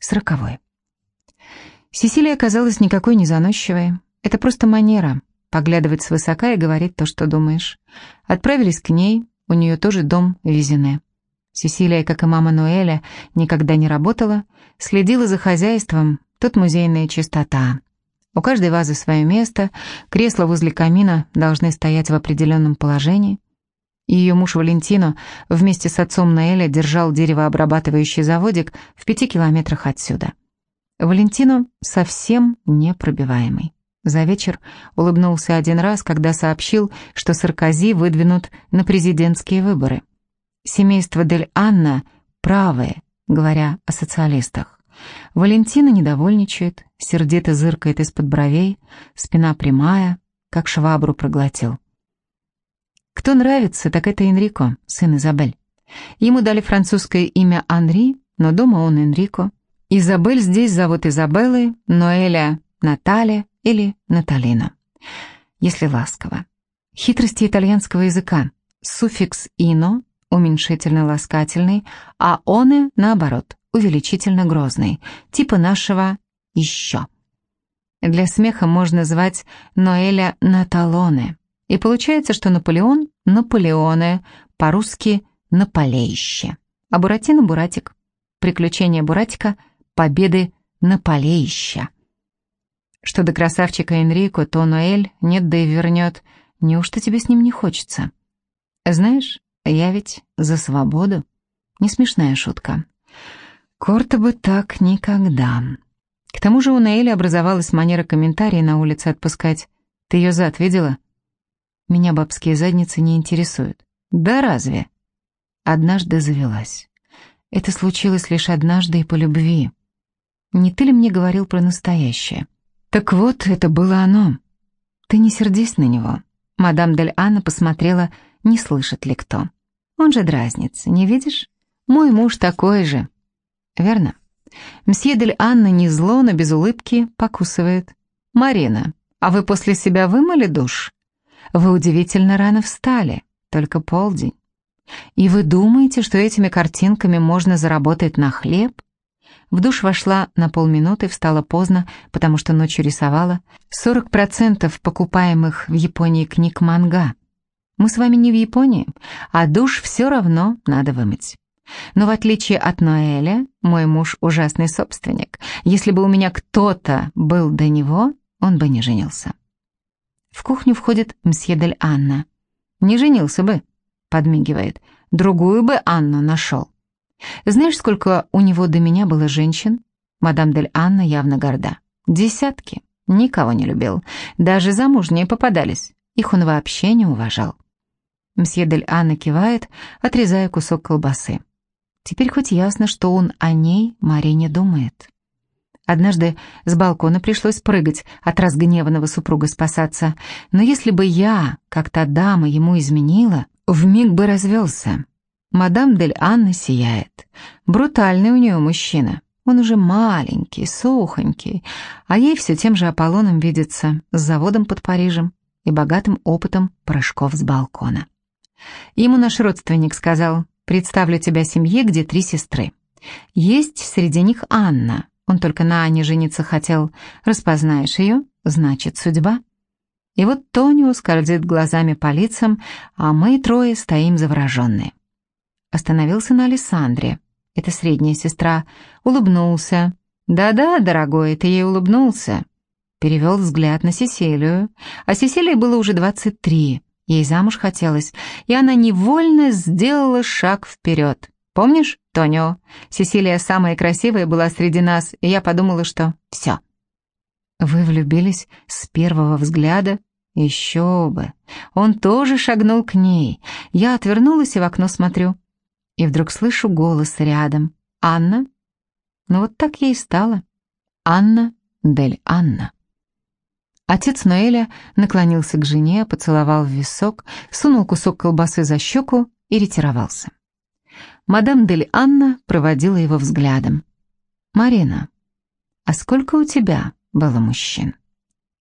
Сороковой. Сесилия оказалась никакой не заносчивой. Это просто манера — поглядывать свысока и говорить то, что думаешь. Отправились к ней, у нее тоже дом Визине. Сесилия, как и мама Нуэля, никогда не работала, следила за хозяйством, тут музейная чистота. У каждой вазы свое место, кресла возле камина должны стоять в определенном положении. Ее муж Валентино вместе с отцом Наэля держал деревообрабатывающий заводик в пяти километрах отсюда. Валентино совсем непробиваемый. За вечер улыбнулся один раз, когда сообщил, что Саркози выдвинут на президентские выборы. Семейство Дель Анна правое, говоря о социалистах. Валентина недовольничает, сердито зыркает из-под бровей, спина прямая, как швабру проглотил. Кто нравится, так это Энрико, сын Изабель. Ему дали французское имя Анри, но дома он Энрико. Изабель здесь зовут Изабеллой, Ноэля Наталья или Наталина, если ласково. Хитрости итальянского языка. Суффикс «ино» уменьшительно-ласкательный, а «оне» наоборот, увеличительно-грозный, типа нашего «еще». Для смеха можно звать Ноэля Наталоне. И получается, что Наполеон — Наполеоне, по-русски «наполеище». А Буратино — Буратик. Приключения Буратика — победы Наполеища. Что до красавчика Энрико, то Ноэль нет да и вернет. Неужто тебе с ним не хочется? Знаешь, я ведь за свободу. Не смешная шутка. Корта бы так никогда. К тому же у Наэля образовалась манера комментарии на улице отпускать. Ты ее зад видела? Меня бабские задницы не интересуют. Да разве? Однажды завелась. Это случилось лишь однажды и по любви. Не ты ли мне говорил про настоящее? Так вот, это было оно. Ты не сердись на него. Мадам Дель Анна посмотрела, не слышит ли кто. Он же дразнится, не видишь? Мой муж такой же. Верно? Мсье Дель Анна не зло, но без улыбки покусывает. «Марина, а вы после себя вымыли душ? Вы удивительно рано встали, только полдень. И вы думаете, что этими картинками можно заработать на хлеб? В душ вошла на полминуты, встала поздно, потому что ночью рисовала. 40% покупаемых в Японии книг манга. Мы с вами не в Японии, а душ все равно надо вымыть. Но в отличие от Ноэля, мой муж ужасный собственник. Если бы у меня кто-то был до него, он бы не женился. В кухню входит мсье Дель Анна. «Не женился бы», — подмигивает. «Другую бы Анну нашел». Знаешь, сколько у него до меня было женщин? Мадам Дель Анна явно горда. Десятки. Никого не любил. Даже замужние попадались. Их он вообще не уважал. Мсье Дель Анна кивает, отрезая кусок колбасы. Теперь хоть ясно, что он о ней, Марине, думает. Однажды с балкона пришлось прыгать, от разгневанного супруга спасаться. Но если бы я, как та дама, ему изменила, вмиг бы развелся. Мадам Дель Анна сияет. Брутальный у нее мужчина. Он уже маленький, сухонький, а ей все тем же Аполлоном видится, с заводом под Парижем и богатым опытом прыжков с балкона. Ему наш родственник сказал, представлю тебя семье, где три сестры. Есть среди них Анна, он только на Ане жениться хотел. Распознаешь ее, значит судьба. И вот Тонио скользит глазами по лицам, а мы трое стоим завороженные. Остановился на Александре. Это средняя сестра. Улыбнулся. «Да-да, дорогой, ты ей улыбнулся». Перевел взгляд на Сесилию. А Сесилии было уже двадцать три. Ей замуж хотелось, и она невольно сделала шаг вперед. «Помнишь, Тонио? Сесилия самая красивая была среди нас, и я подумала, что все». «Вы влюбились с первого взгляда?» «Еще бы! Он тоже шагнул к ней. Я отвернулась и в окно смотрю и вдруг слышу голос рядом. «Анна?» Ну вот так ей стало. Анна Дель Анна. Отец Ноэля наклонился к жене, поцеловал в висок, сунул кусок колбасы за щеку и ретировался. Мадам Дель Анна проводила его взглядом. «Марина, а сколько у тебя было мужчин?»